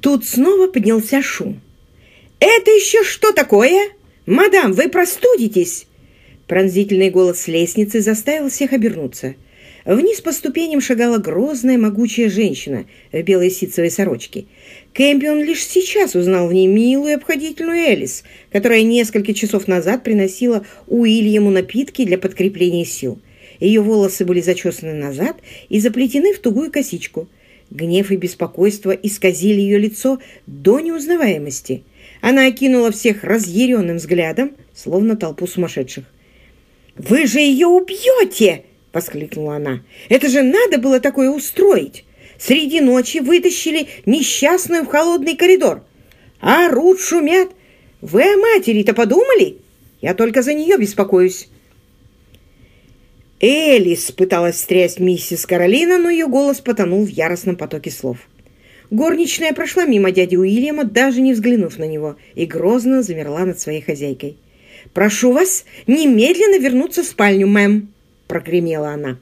Тут снова поднялся шум. «Это еще что такое? Мадам, вы простудитесь!» Пронзительный голос с лестницы заставил всех обернуться. Вниз по ступеням шагала грозная, могучая женщина в белой ситцевой сорочке. Кэмпион лишь сейчас узнал в ней милую обходительную Элис, которая несколько часов назад приносила Уильяму напитки для подкрепления сил. Ее волосы были зачесаны назад и заплетены в тугую косичку. Гнев и беспокойство исказили ее лицо до неузнаваемости. Она окинула всех разъяренным взглядом, словно толпу сумасшедших. «Вы же ее убьете!» — воскликнула она. «Это же надо было такое устроить! Среди ночи вытащили несчастную в холодный коридор. А рут шумят! Вы о матери-то подумали? Я только за нее беспокоюсь!» Элис пыталась встрясть миссис Каролина, но ее голос потонул в яростном потоке слов. Горничная прошла мимо дяди Уильяма, даже не взглянув на него, и грозно замерла над своей хозяйкой. «Прошу вас немедленно вернуться в спальню, мэм!» — прогремела она.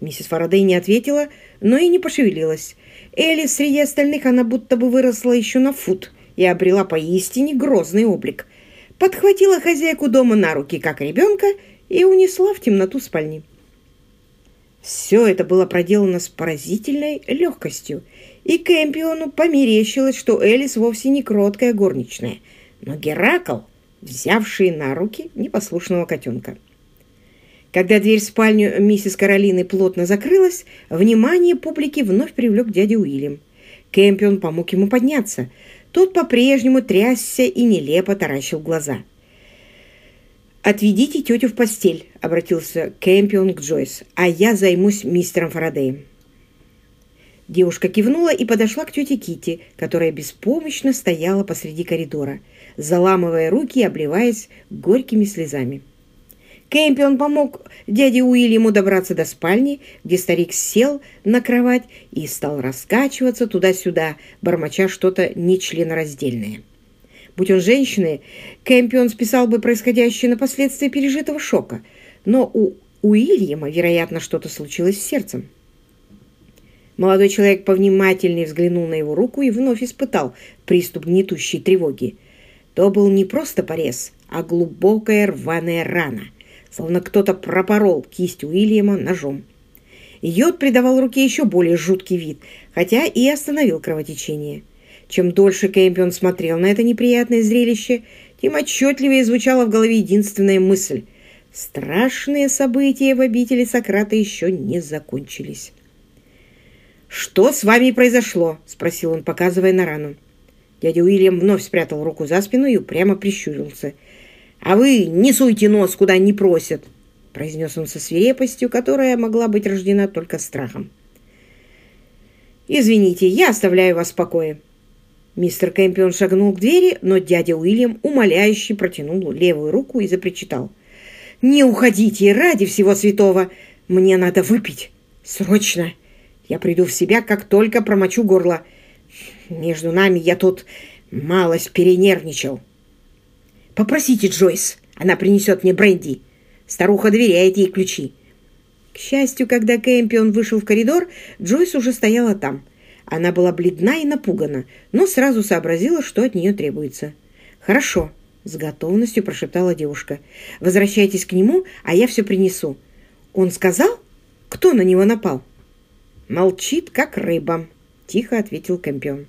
Миссис Фарадей не ответила, но и не пошевелилась. Элис среди остальных она будто бы выросла еще на фут и обрела поистине грозный облик. Подхватила хозяйку дома на руки, как ребенка, и унесла в темноту спальни. Все это было проделано с поразительной легкостью, и Кэмпиону померещилось, что Элис вовсе не кроткая горничная, но Геракл, взявший на руки непослушного котенка. Когда дверь в спальню миссис Каролины плотно закрылась, внимание публики вновь привлек дядя Уильям. Кэмпион помог ему подняться. Тот по-прежнему трясся и нелепо таращил глаза. «Отведите тетю в постель», — обратился Кэмпион к Джойс, «а я займусь мистером Фарадеем». Девушка кивнула и подошла к тете Кити, которая беспомощно стояла посреди коридора, заламывая руки и обливаясь горькими слезами. Кэмпион помог дяде Уильяму добраться до спальни, где старик сел на кровать и стал раскачиваться туда-сюда, бормоча что-то нечленораздельное. Будь он женщиной, Кэмпион списал бы происходящее на последствия пережитого шока, но у Уильяма, вероятно, что-то случилось с сердцем. Молодой человек повнимательнее взглянул на его руку и вновь испытал приступ гнетущей тревоги. То был не просто порез, а глубокая рваная рана, словно кто-то пропорол кисть Уильяма ножом. Йод придавал руке еще более жуткий вид, хотя и остановил кровотечение. Чем дольше Кэмпион смотрел на это неприятное зрелище, тем отчетливее звучала в голове единственная мысль. Страшные события в обители Сократа еще не закончились. «Что с вами произошло?» — спросил он, показывая на рану. Дядя Уильям вновь спрятал руку за спину и упрямо прищурился. «А вы не суйте нос, куда не просят!» — произнес он со свирепостью, которая могла быть рождена только страхом. «Извините, я оставляю вас в покое. Мистер Кэмпион шагнул к двери, но дядя Уильям умоляюще протянул левую руку и запричитал. «Не уходите, ради всего святого! Мне надо выпить! Срочно! Я приду в себя, как только промочу горло. Между нами я тут малость перенервничал. Попросите Джойс, она принесет мне бренди. Старуха доверяет ей ключи». К счастью, когда Кэмпион вышел в коридор, Джойс уже стояла там – она была бледна и напугана, но сразу сообразила, что от нее требуется. «Хорошо», — с готовностью прошептала девушка. «Возвращайтесь к нему, а я все принесу». «Он сказал? Кто на него напал?» «Молчит, как рыба», — тихо ответил Кэмпион.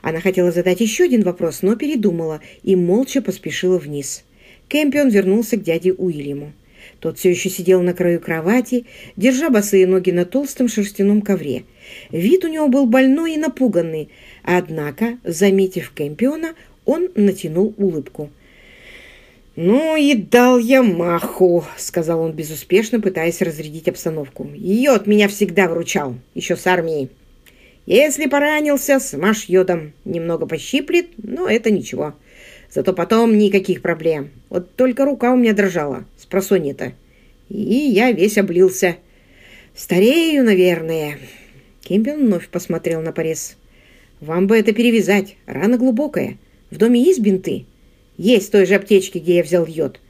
Она хотела задать еще один вопрос, но передумала и молча поспешила вниз. Кэмпион вернулся к дяде Уильяму. Тот все еще сидел на краю кровати, держа босые ноги на толстом шерстяном ковре. Вид у него был больной и напуганный, однако, заметив Кэмпиона, он натянул улыбку. «Ну и дал я маху», — сказал он безуспешно, пытаясь разрядить обстановку. «Йод меня всегда вручал, еще с армией. Если поранился, смажь йодом. Немного пощиплет, но это ничего. Зато потом никаких проблем. Вот только рука у меня дрожала, с просонья-то. И я весь облился. Старею, наверное. Кемпбелл вновь посмотрел на порез. «Вам бы это перевязать. Рана глубокая. В доме есть бинты?» «Есть в той же аптечке, где я взял йод».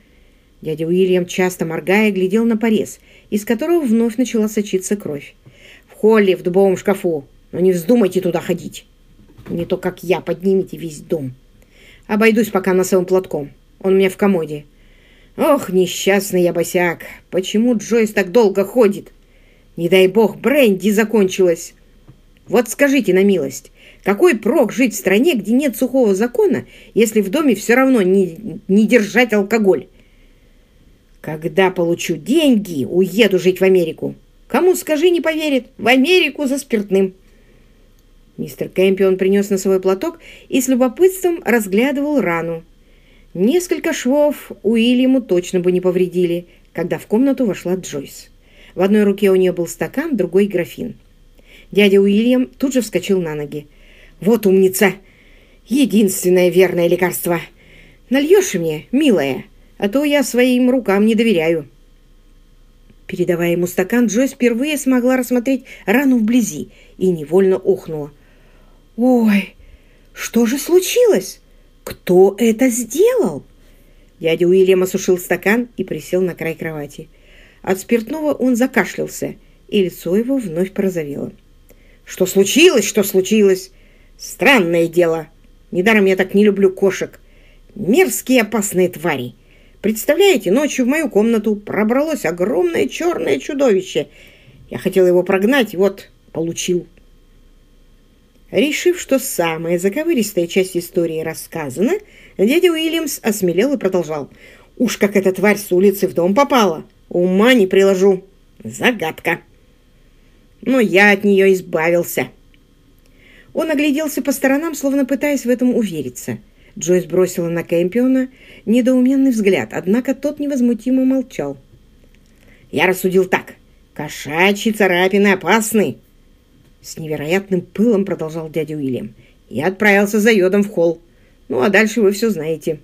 Дядя Уильям, часто моргая, глядел на порез, из которого вновь начала сочиться кровь. «В холле, в дубовом шкафу. Но не вздумайте туда ходить». Не то, как я, поднимите весь дом. Обойдусь пока носовым платком. Он у меня в комоде. Ох, несчастный я босяк. Почему Джойс так долго ходит? Не дай бог, бренди закончилась. Вот скажите на милость, какой прок жить в стране, где нет сухого закона, если в доме все равно не, не держать алкоголь? Когда получу деньги, уеду жить в Америку. Кому скажи, не поверит. В Америку за спиртным. Мистер Кэмпион принес носовой платок и с любопытством разглядывал рану. Несколько швов Уильяму точно бы не повредили, когда в комнату вошла Джойс. В одной руке у нее был стакан, другой — графин. Дядя Уильям тут же вскочил на ноги. «Вот умница! Единственное верное лекарство! Нальешь мне, милая, а то я своим рукам не доверяю!» Передавая ему стакан, Джойс впервые смогла рассмотреть рану вблизи и невольно охнула. «Ой, что же случилось?» «Кто это сделал?» Дядя Уильям осушил стакан и присел на край кровати. От спиртного он закашлялся, и лицо его вновь порозовело. «Что случилось? Что случилось? Странное дело. Недаром я так не люблю кошек. Мерзкие опасные твари. Представляете, ночью в мою комнату пробралось огромное черное чудовище. Я хотел его прогнать, вот, получил». Решив, что самая заковыристая часть истории рассказана, дядя Уильямс осмелел и продолжал. «Уж как эта тварь с улицы в дом попала! Ума не приложу! Загадка!» Но я от нее избавился. Он огляделся по сторонам, словно пытаясь в этом увериться. Джойс бросила на Кэмпиона недоуменный взгляд, однако тот невозмутимо молчал. «Я рассудил так. Кошачьи царапины опасны. С невероятным пылом продолжал дядя Уильям. Я отправился за йодом в холл. Ну, а дальше вы все знаете.